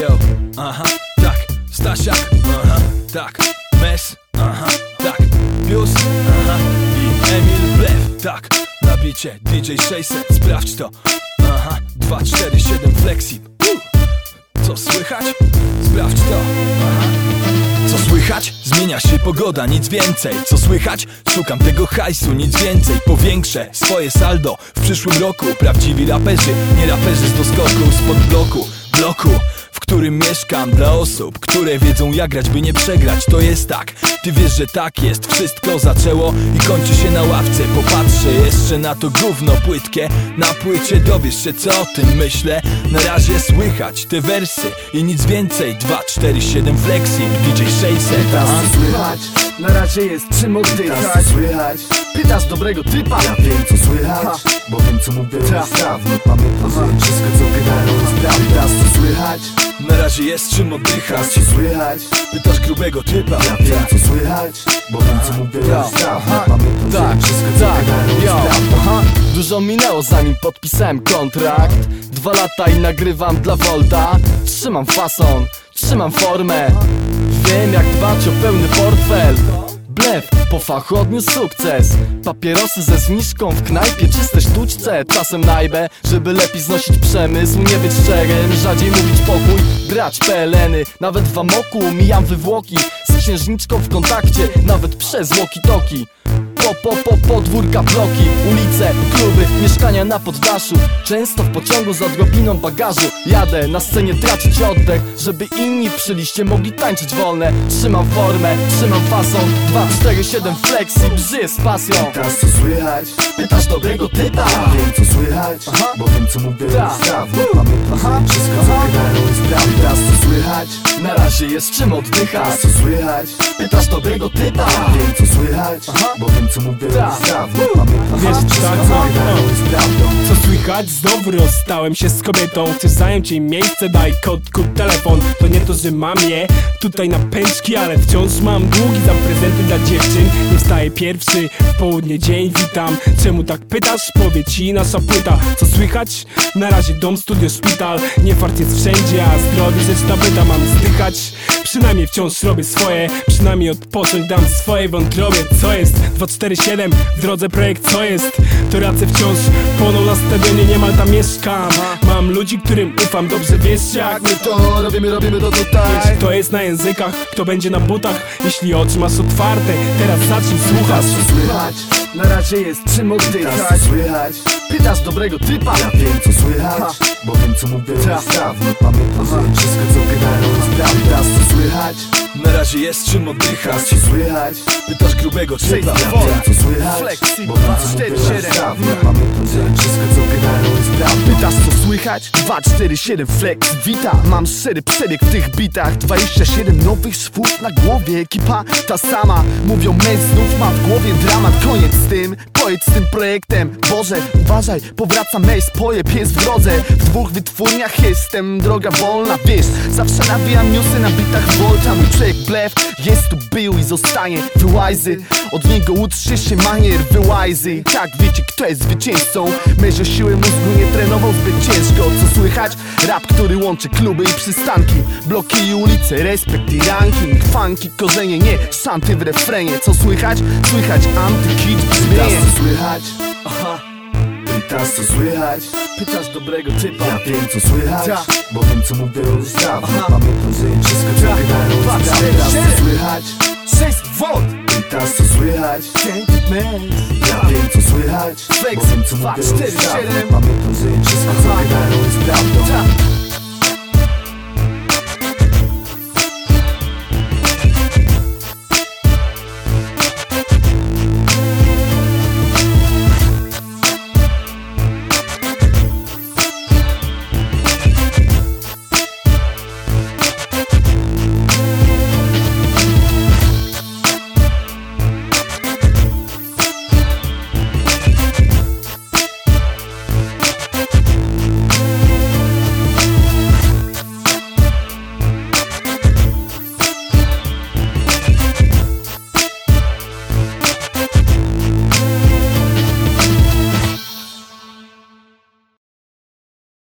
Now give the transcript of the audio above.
Yo, aha, tak, Stasiak, aha, tak, Mes, aha, tak, Pius, aha i Emil Blef, tak, na bicie DJ 600, sprawdź to, aha, 247 Flexip, uh. co słychać? Sprawdź to, aha co słychać? Zmienia się pogoda, nic więcej. Co słychać? Szukam tego hajsu, nic więcej. Powiększę swoje saldo. W przyszłym roku Prawdziwi raperzy, nie raperzy z doskoku Spod bloku, bloku którym mieszkam. Dla osób, które wiedzą jak grać, by nie przegrać To jest tak, ty wiesz, że tak jest. Wszystko zaczęło i kończy się na ławce. Popatrzę jeszcze na to gówno płytkie. Na płycie dowiesz się co o tym myślę. Na razie słychać te wersy i nic więcej. 2, 4, 7 flexi, DJ 600 Pytasz aha. co słychać, Na razie jest czym oddychać słychać? Pytasz dobrego typa. Ja wiem co słychać, bo wiem co mówię. Ta. już dawno Pamiętam, że wszystko co gadają jest prawda Pytasz co słychać, Na razie jest czym oddychać pytasz co słychać? Pytasz grubego typa. Ja wiem co słychać, bo wiem co mówię. Już dawno. Pamiętam, że Tak, wszystko co tak, prawda aha Dużo minęło zanim podpisałem kontrakt. Dwa lata i nagrywam dla Volta. Trzymam fason, trzymam formę Wiem jak dbać o pełny portfel. Blef, po fachu odniósł sukces. Papierosy ze zniżką w knajpie, czyste sztuczce Czasem najbę, żeby lepiej znosić przemysł. Nie być szczerym, rzadziej mówić pokój. Brać peleny, nawet w amoku Mijam wywłoki. Z księżniczką w kontakcie Nawet przez walkie-talkie po, po, po, podwórka, bloki, ulice, kluby, mieszkania na poddaszu. Często w pociągu z odrobiną bagażu Jadę na scenie tracić oddech Żeby inni przy liście mogli tańczyć wolne. Trzymam formę, trzymam fason 2, 4, 7 flexi, brzy z pasją. Pytasz co słychać, Pytasz dobrego typa. Wiem co słychać, bo wiem co mówię. Ta. dawno Pamiętam, wszystko co gadają Jest czym oddychać? Co słychać? Pytasz dobrego typa. Wiem co słychać, bo wiem co mówię. Ta. już dawno Pamiętam, Wiesz, wszystko tak, co no, Co słychać? Znowu rozstałem się z kobietą. Chcesz zająć jej miejsce? Daj kotku telefon. To nie to, że mam je tutaj na pęczki Ale wciąż mam długi za prezenty dla dziewczyn. Nie wstaję pierwszy, w południe dzień. Witam. Czemu tak pytasz? Powie ci nasza płyta. Co słychać? Na razie dom, studio, szpital. Nie fart jest wszędzie, a zdrowie rzecz nabyta Mam zdychać? Przynajmniej wciąż robię swoje Przynajmniej odpocząć dam swoje wątrobie. Co jest? 247 w drodze projekt co jest? To rację wciąż płoną na stadionie Niemal tam mieszkam. Mam ludzi, którym ufam Dobrze wiesz jak My to robimy, robimy to tutaj. Kto jest na językach, kto będzie na butach. Jeśli oczy masz otwarte, teraz zacznij słuchać. Słychać, Na razie jest czym oddychać. Słychać. Pytasz dobrego typa. Ja wiem co słychać, bo wiem co mówię. Już dawno Pamiętam, że wszystko co gadają jest prawda Pytasz co słychać, Na razie jest czym oddychać. Co słychać? Pytasz grubego Ja wiem co słychać, Flexi, bo już 247. dawno Pamiętam, że wszystko co gadają jest prawdą Pytasz co słychać? 247 Flex Wita. Mam szery przebieg w tych bitach. 27 nowych szwów na głowie. Ekipa ta sama. Mówią my znów ma w głowie dramat. Koniec z tym, pojedź z tym projektem. Boże, uważaj, powraca mejs Pojeb jest w drodze. W dwóch wytwórniach jestem Droga wolna, wiesz Zawsze nawijam newsy na bitach Volta Mój projekt blef jest tu był i zostanie Wyłajzy, od niego utrze się manier Wyłajzy, tak wiecie kto jest zwycięzcą? Mierze siły mózgu nie trenował zbyt ciężko. Co słychać? Rap, który łączy kluby i przystanki. Bloki i ulice, respekt i ranking. Funky, korzenie, nie szanty w refrenie. Co słychać? Słychać anty-kid brzmienie słychać, pytasz co słychać? Pytasz dobrego typa. Ja wiem co słychać, Ta. bo wiem co mówię już dawno. Pamiętam, że wszystko co prawda Pytasz co słychać, 6 volt. Pytasz co słychać? Ja wiem co słychać, bo wiem co mówię już dawno. Pamiętam, że wszystko co Aha.